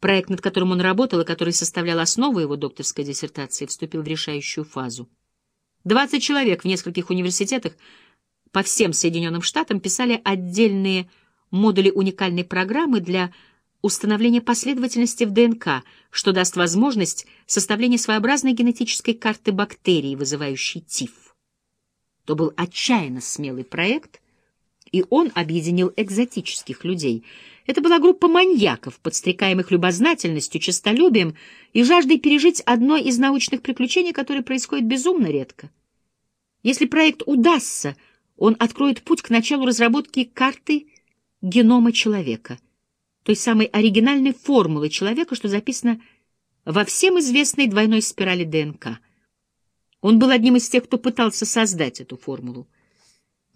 Проект, над которым он работал и который составлял основу его докторской диссертации, вступил в решающую фазу. Двадцать человек в нескольких университетах по всем Соединенным Штатам писали отдельные модули уникальной программы для установления последовательности в ДНК, что даст возможность составления своеобразной генетической карты бактерий, вызывающей ТИФ. То был отчаянно смелый проект, и он объединил экзотических людей. Это была группа маньяков, подстрекаемых любознательностью, честолюбием и жаждой пережить одно из научных приключений, которое происходит безумно редко. Если проект удастся, он откроет путь к началу разработки карты генома человека — той самой оригинальной формулы человека, что записано во всем известной двойной спирали ДНК. Он был одним из тех, кто пытался создать эту формулу.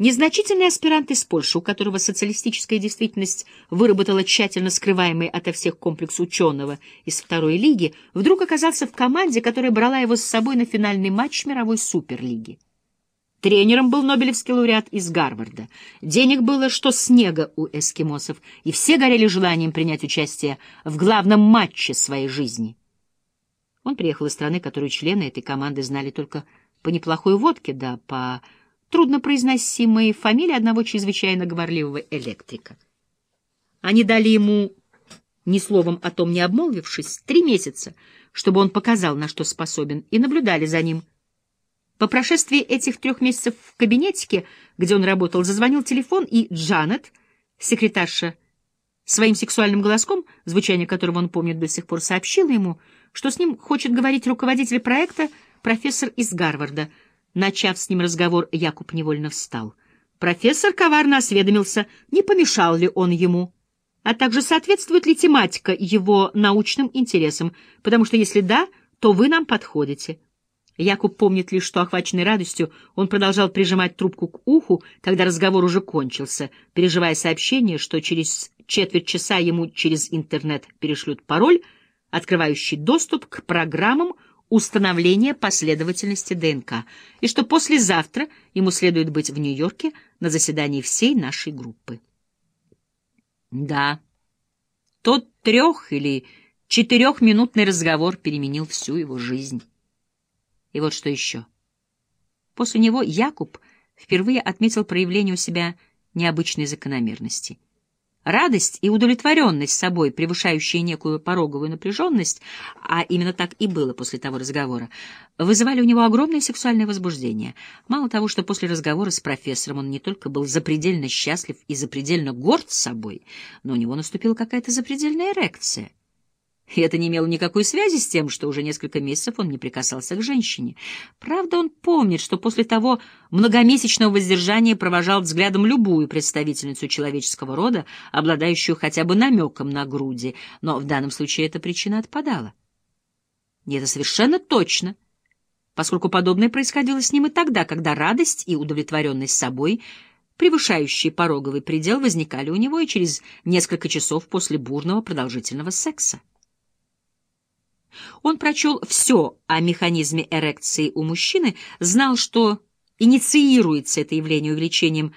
Незначительный аспирант из Польши, у которого социалистическая действительность выработала тщательно скрываемый ото всех комплекс ученого из второй лиги, вдруг оказался в команде, которая брала его с собой на финальный матч мировой суперлиги. Тренером был Нобелевский лауреат из Гарварда. Денег было, что снега у эскимосов, и все горели желанием принять участие в главном матче своей жизни. Он приехал из страны, которую члены этой команды знали только по неплохой водке, да по труднопроизносимой фамилии одного чрезвычайно говорливого электрика. Они дали ему, ни словом о том не обмолвившись, три месяца, чтобы он показал, на что способен, и наблюдали за ним — по прошествии этих трех месяцев в кабинетике, где он работал, зазвонил телефон, и Джанет, секретарша, своим сексуальным голоском, звучание которого он помнит до сих пор, сообщила ему, что с ним хочет говорить руководитель проекта, профессор из Гарварда. Начав с ним разговор, Якуб невольно встал. Профессор коварно осведомился, не помешал ли он ему, а также соответствует ли тематика его научным интересам, потому что если да, то вы нам подходите. Якуб помнит лишь, что, охваченный радостью, он продолжал прижимать трубку к уху, когда разговор уже кончился, переживая сообщение, что через четверть часа ему через интернет перешлют пароль, открывающий доступ к программам установления последовательности ДНК, и что послезавтра ему следует быть в Нью-Йорке на заседании всей нашей группы. Да, тот трех- или четырехминутный разговор переменил всю его жизнь. И вот что еще. После него Якуб впервые отметил проявление у себя необычной закономерности. Радость и удовлетворенность собой, превышающие некую пороговую напряженность, а именно так и было после того разговора, вызывали у него огромное сексуальное возбуждение. Мало того, что после разговора с профессором он не только был запредельно счастлив и запредельно горд собой, но у него наступила какая-то запредельная эрекция — и это не имело никакой связи с тем, что уже несколько месяцев он не прикасался к женщине. Правда, он помнит, что после того многомесячного воздержания провожал взглядом любую представительницу человеческого рода, обладающую хотя бы намеком на груди, но в данном случае эта причина отпадала. И это совершенно точно, поскольку подобное происходило с ним и тогда, когда радость и удовлетворенность собой — превышающие пороговый предел возникали у него и через несколько часов после бурного продолжительного секса. Он прочел все о механизме эрекции у мужчины, знал, что инициируется это явление увеличением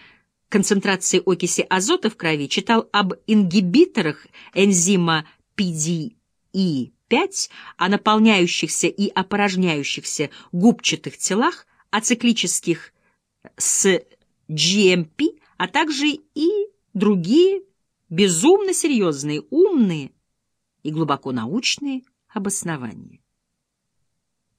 концентрации окиси азота в крови, читал об ингибиторах энзима PDE5, о наполняющихся и опорожняющихся губчатых телах, о циклических с GMP, а также и другие безумно серьезные, умные и глубоко научные обоснование.